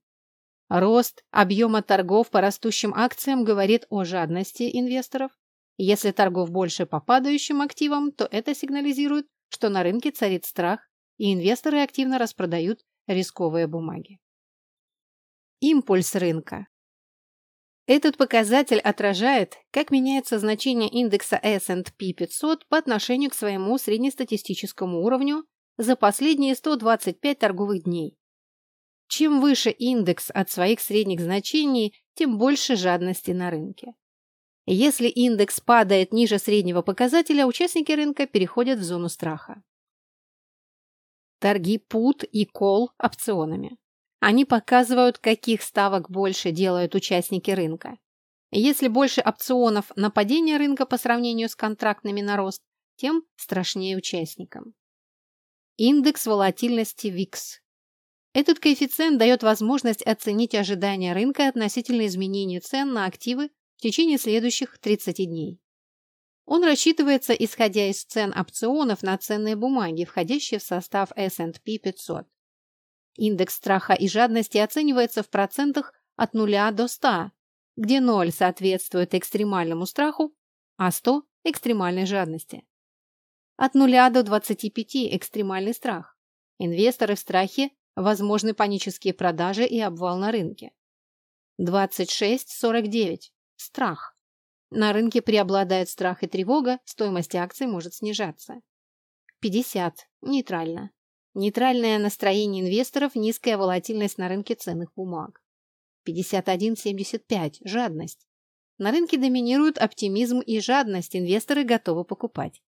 Рост объема торгов по растущим акциям говорит о жадности инвесторов. Если торгов больше по падающим активам, то это сигнализирует, что на рынке царит страх, и инвесторы активно распродают рисковые бумаги. Импульс рынка. Этот показатель отражает, как меняется значение индекса S&P 500 по отношению к своему среднестатистическому уровню за последние 125 торговых дней. Чем выше индекс от своих средних значений, тем больше жадности на рынке. Если индекс падает ниже среднего показателя, участники рынка переходят в зону страха. Торги put и call опционами. Они показывают, каких ставок больше делают участники рынка. Если больше опционов на падение рынка по сравнению с контрактными на рост, тем страшнее участникам. Индекс волатильности VIX. Этот коэффициент дает возможность оценить ожидания рынка относительно изменения цен на активы в течение следующих 30 дней. Он рассчитывается, исходя из цен опционов на ценные бумаги, входящие в состав S&P 500. Индекс страха и жадности оценивается в процентах от 0 до 100, где 0 соответствует экстремальному страху, а 100 – экстремальной жадности. От 0 до 25 – экстремальный страх. Инвесторы в страхе – возможны панические продажи и обвал на рынке. 26-49 – страх. На рынке преобладает страх и тревога, стоимость акций может снижаться. 50 – нейтрально. Нейтральное настроение инвесторов, низкая волатильность на рынке ценных бумаг. 51-75 – жадность. На рынке доминируют оптимизм и жадность, инвесторы готовы покупать.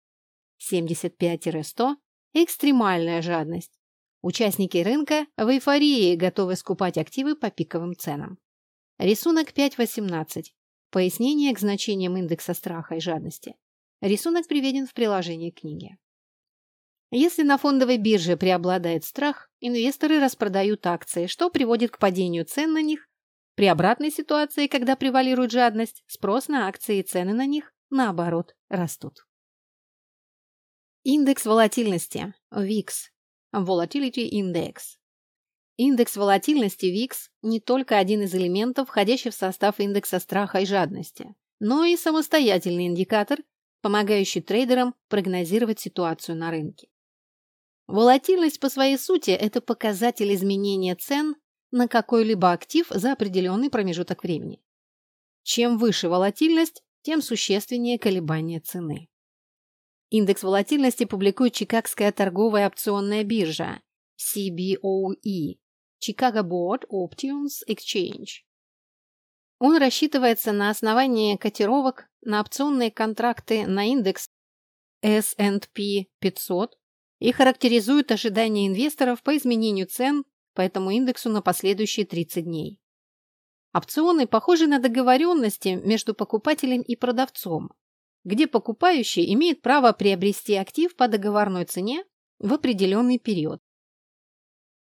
75-100 – экстремальная жадность. Участники рынка в эйфории готовы скупать активы по пиковым ценам. Рисунок 5.18. Пояснение к значениям индекса страха и жадности. Рисунок приведен в приложении книги. Если на фондовой бирже преобладает страх, инвесторы распродают акции, что приводит к падению цен на них. При обратной ситуации, когда превалирует жадность, спрос на акции и цены на них, наоборот, растут. Индекс волатильности VIX Volatility Index. Индекс волатильности VIX не только один из элементов, входящих в состав индекса страха и жадности, но и самостоятельный индикатор, помогающий трейдерам прогнозировать ситуацию на рынке. Волатильность по своей сути – это показатель изменения цен на какой-либо актив за определенный промежуток времени. Чем выше волатильность, тем существеннее колебания цены. Индекс волатильности публикует Чикагская торговая опционная биржа CBOE Chicago Board Options Exchange. Он рассчитывается на основании котировок на опционные контракты на индекс S&P 500 и характеризует ожидания инвесторов по изменению цен по этому индексу на последующие 30 дней. Опционы похожи на договоренности между покупателем и продавцом, где покупающий имеет право приобрести актив по договорной цене в определенный период.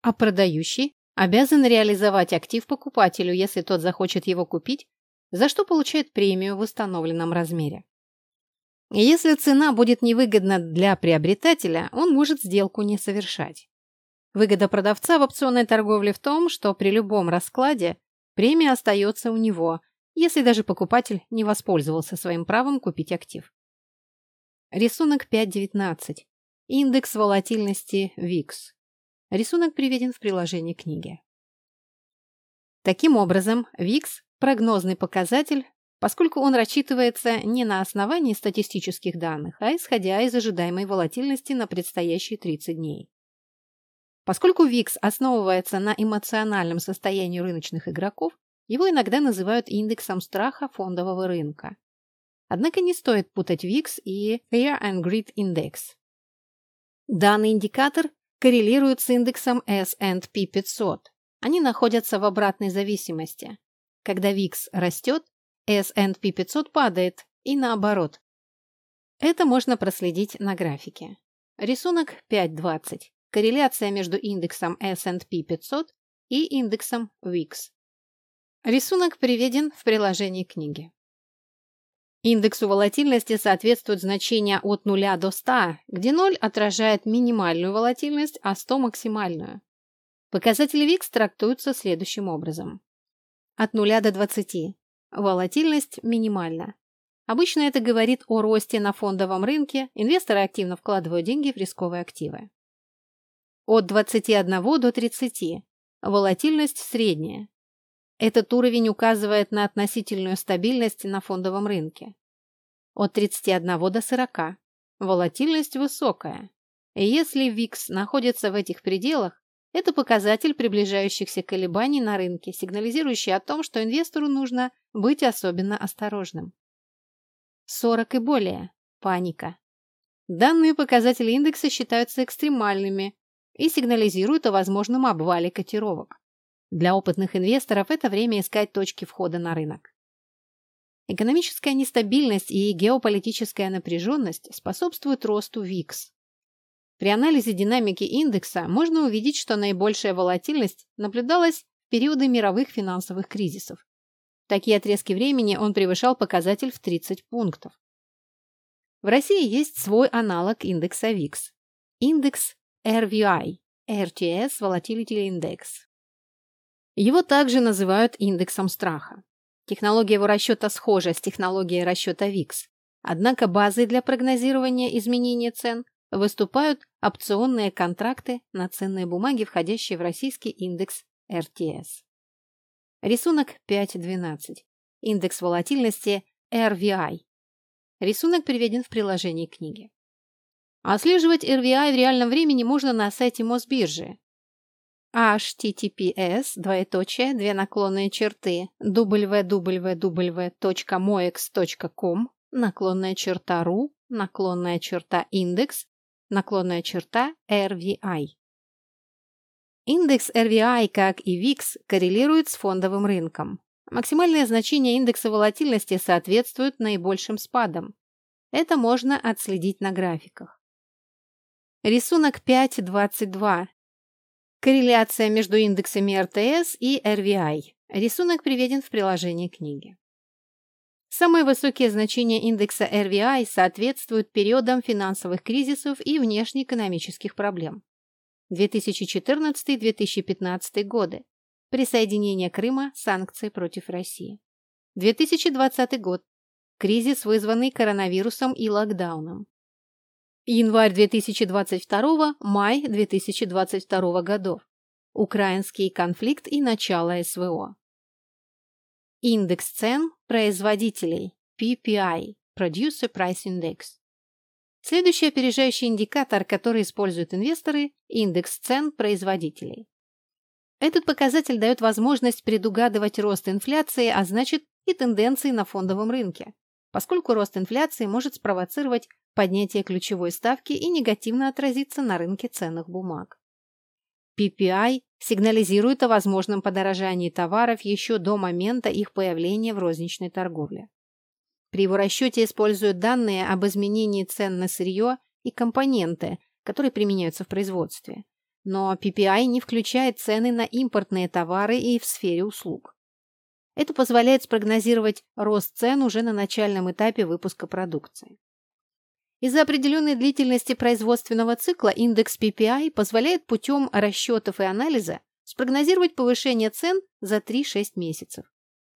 А продающий обязан реализовать актив покупателю, если тот захочет его купить, за что получает премию в установленном размере. Если цена будет невыгодна для приобретателя, он может сделку не совершать. Выгода продавца в опционной торговле в том, что при любом раскладе премия остается у него, если даже покупатель не воспользовался своим правом купить актив. Рисунок 5.19. Индекс волатильности VIX. Рисунок приведен в приложении книги. Таким образом, VIX – прогнозный показатель, поскольку он рассчитывается не на основании статистических данных, а исходя из ожидаемой волатильности на предстоящие 30 дней. Поскольку VIX основывается на эмоциональном состоянии рыночных игроков, его иногда называют индексом страха фондового рынка. Однако не стоит путать VIX и Fear and Greed Index. Данный индикатор коррелирует с индексом S&P 500. Они находятся в обратной зависимости. Когда VIX растет, S&P 500 падает, и наоборот. Это можно проследить на графике. Рисунок 5.20. Корреляция между индексом S&P 500 и индексом VIX. Рисунок приведен в приложении книги. Индексу волатильности соответствует значение от 0 до 100, где 0 отражает минимальную волатильность, а 100 – максимальную. Показатели VIX трактуются следующим образом. От 0 до 20. Волатильность минимальна. Обычно это говорит о росте на фондовом рынке, инвесторы активно вкладывают деньги в рисковые активы. От 21 до 30. Волатильность средняя. Этот уровень указывает на относительную стабильность на фондовом рынке. От 31 до 40. Волатильность высокая. Если ВИКС находится в этих пределах, это показатель приближающихся колебаний на рынке, сигнализирующий о том, что инвестору нужно быть особенно осторожным. 40 и более. Паника. Данные показатели индекса считаются экстремальными и сигнализируют о возможном обвале котировок. Для опытных инвесторов это время искать точки входа на рынок. Экономическая нестабильность и геополитическая напряженность способствуют росту ВИКС. При анализе динамики индекса можно увидеть, что наибольшая волатильность наблюдалась в периоды мировых финансовых кризисов. В такие отрезки времени он превышал показатель в 30 пунктов. В России есть свой аналог индекса ВИКС – индекс RVI – RTS Volatility Index. Его также называют индексом страха. Технология его расчета схожа с технологией расчета VIX. Однако базой для прогнозирования изменения цен выступают опционные контракты на ценные бумаги, входящие в российский индекс RTS. Рисунок 5.12. Индекс волатильности RVI. Рисунок приведен в приложении книги. Отслеживать RVI в реальном времени можно на сайте Мосбиржи https, двоеточие, две наклонные черты, www.moex.com, наклонная черта ru, наклонная черта индекс, наклонная черта RVI. Индекс RVI, как и VIX, коррелирует с фондовым рынком. Максимальное значение индекса волатильности соответствует наибольшим спадам. Это можно отследить на графиках. Рисунок 5.22 Корреляция между индексами РТС и RVI. Рисунок приведен в приложении книги. Самые высокие значения индекса RVI соответствуют периодам финансовых кризисов и внешнеэкономических проблем. 2014-2015 годы. Присоединение Крыма, санкции против России. 2020 год. Кризис, вызванный коронавирусом и локдауном. Январь 2022, май 2022 годов. Украинский конфликт и начало СВО. Индекс цен производителей PPI – Producer Price Index. Следующий опережающий индикатор, который используют инвесторы – индекс цен производителей. Этот показатель дает возможность предугадывать рост инфляции, а значит и тенденции на фондовом рынке, поскольку рост инфляции может спровоцировать поднятие ключевой ставки и негативно отразиться на рынке ценных бумаг. PPI сигнализирует о возможном подорожании товаров еще до момента их появления в розничной торговле. При его расчете используют данные об изменении цен на сырье и компоненты, которые применяются в производстве. Но PPI не включает цены на импортные товары и в сфере услуг. Это позволяет спрогнозировать рост цен уже на начальном этапе выпуска продукции. Из-за определенной длительности производственного цикла индекс PPI позволяет путем расчетов и анализа спрогнозировать повышение цен за 3-6 месяцев.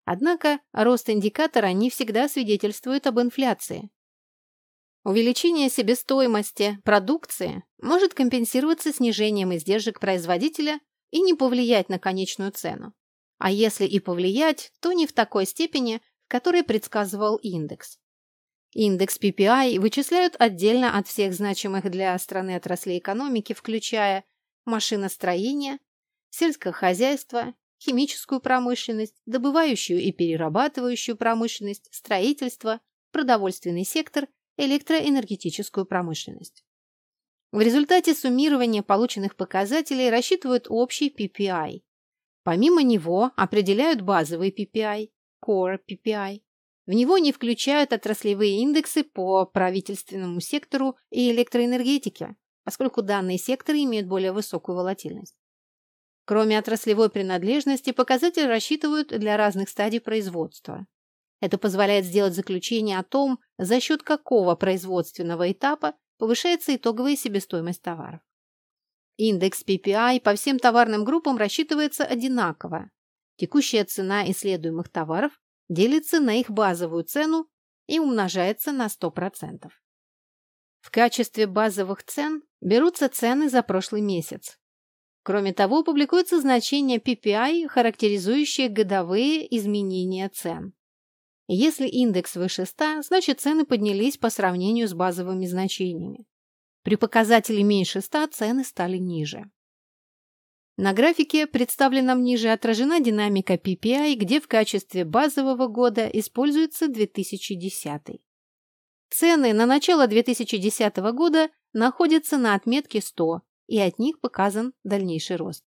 Однако рост индикатора не всегда свидетельствует об инфляции. Увеличение себестоимости продукции может компенсироваться снижением издержек производителя и не повлиять на конечную цену. А если и повлиять, то не в такой степени, в которой предсказывал индекс. Индекс PPI вычисляют отдельно от всех значимых для страны отраслей экономики, включая машиностроение, сельское хозяйство, химическую промышленность, добывающую и перерабатывающую промышленность, строительство, продовольственный сектор, электроэнергетическую промышленность. В результате суммирования полученных показателей рассчитывают общий PPI. Помимо него определяют базовый PPI, Core PPI, в него не включают отраслевые индексы по правительственному сектору и электроэнергетике, поскольку данные секторы имеют более высокую волатильность. Кроме отраслевой принадлежности, показатели рассчитывают для разных стадий производства. Это позволяет сделать заключение о том, за счет какого производственного этапа повышается итоговая себестоимость товаров. Индекс PPI по всем товарным группам рассчитывается одинаково. Текущая цена исследуемых товаров делится на их базовую цену и умножается на 100%. В качестве базовых цен берутся цены за прошлый месяц. Кроме того, публикуются значения PPI, характеризующие годовые изменения цен. Если индекс выше 100, значит цены поднялись по сравнению с базовыми значениями. При показателе меньше 100 цены стали ниже. На графике, представленном ниже, отражена динамика PPI, где в качестве базового года используется 2010. Цены на начало 2010 года находятся на отметке 100, и от них показан дальнейший рост.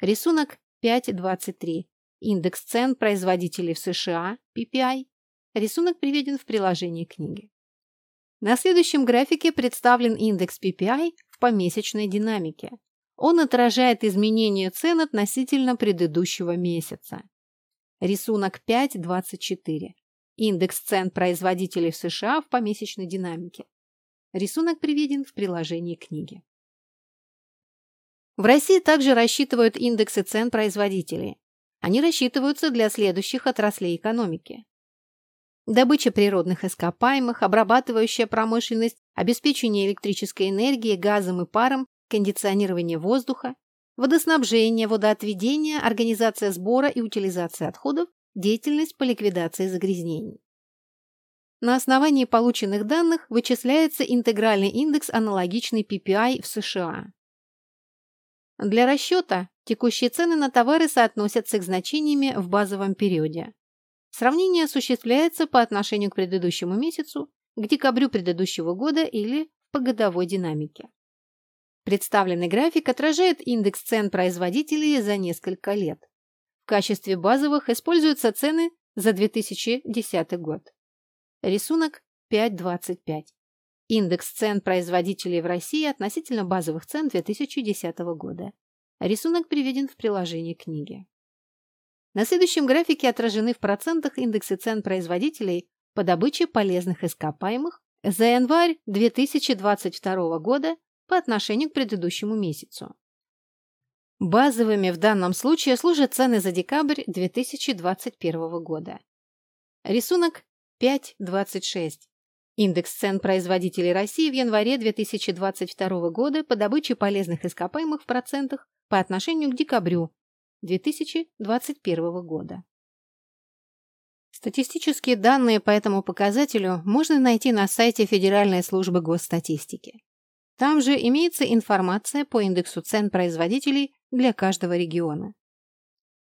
Рисунок 5.23. Индекс цен производителей в США, PPI. Рисунок приведен в приложении книги. На следующем графике представлен индекс PPI в помесячной динамике. Он отражает изменение цен относительно предыдущего месяца. Рисунок 5.24. Индекс цен производителей в США в помесячной динамике. Рисунок приведен в приложении книги. В России также рассчитывают индексы цен производителей. Они рассчитываются для следующих отраслей экономики. Добыча природных ископаемых, обрабатывающая промышленность, обеспечение электрической энергией, газом и паром кондиционирование воздуха, водоснабжение, водоотведение, организация сбора и утилизации отходов, деятельность по ликвидации загрязнений. На основании полученных данных вычисляется интегральный индекс, аналогичный PPI в США. Для расчета текущие цены на товары соотносятся к значениями в базовом периоде. Сравнение осуществляется по отношению к предыдущему месяцу, к декабрю предыдущего года или по годовой динамике. Представленный график отражает индекс цен производителей за несколько лет. В качестве базовых используются цены за 2010 год. Рисунок 5.25. Индекс цен производителей в России относительно базовых цен 2010 года. Рисунок приведен в приложении книги. На следующем графике отражены в процентах индексы цен производителей по добыче полезных ископаемых за январь 2022 года по отношению к предыдущему месяцу. Базовыми в данном случае служат цены за декабрь 2021 года. Рисунок 5.26. Индекс цен производителей России в январе 2022 года по добыче полезных ископаемых в процентах по отношению к декабрю 2021 года. Статистические данные по этому показателю можно найти на сайте Федеральной службы госстатистики. Там же имеется информация по индексу цен производителей для каждого региона.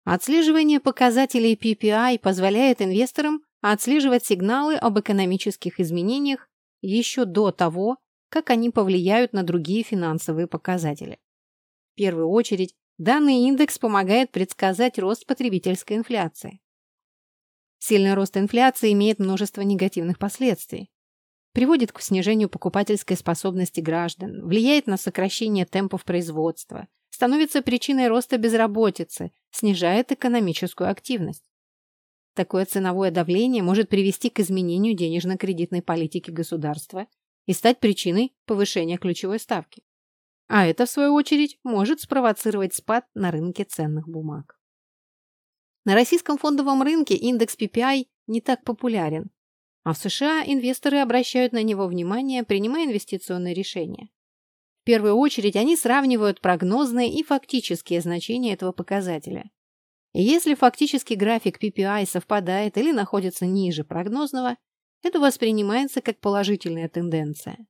Отслеживание показателей PPI позволяет инвесторам отслеживать сигналы об экономических изменениях еще до того, как они повлияют на другие финансовые показатели. В первую очередь, данный индекс помогает предсказать рост потребительской инфляции. Сильный рост инфляции имеет множество негативных последствий. Приводит к снижению покупательской способности граждан, влияет на сокращение темпов производства, становится причиной роста безработицы, снижает экономическую активность. Такое ценовое давление может привести к изменению денежно-кредитной политики государства и стать причиной повышения ключевой ставки. А это, в свою очередь, может спровоцировать спад на рынке ценных бумаг. На российском фондовом рынке индекс PPI не так популярен, а в США инвесторы обращают на него внимание, принимая инвестиционные решения. В первую очередь они сравнивают прогнозные и фактические значения этого показателя. Если фактический график PPI совпадает или находится ниже прогнозного, это воспринимается как положительная тенденция.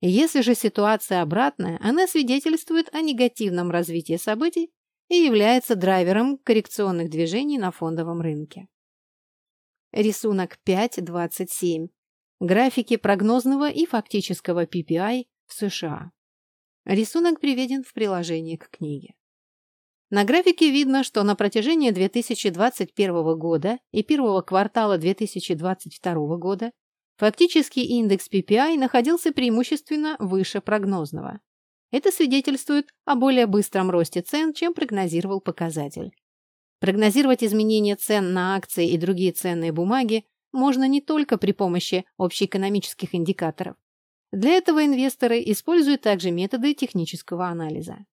Если же ситуация обратная, она свидетельствует о негативном развитии событий и является драйвером коррекционных движений на фондовом рынке. Рисунок 5.27. Графики прогнозного и фактического PPI в США. Рисунок приведен в приложении к книге. На графике видно, что на протяжении 2021 года и первого квартала 2022 года фактический индекс PPI находился преимущественно выше прогнозного. Это свидетельствует о более быстром росте цен, чем прогнозировал показатель. Прогнозировать изменения цен на акции и другие ценные бумаги можно не только при помощи общеэкономических индикаторов. Для этого инвесторы используют также методы технического анализа.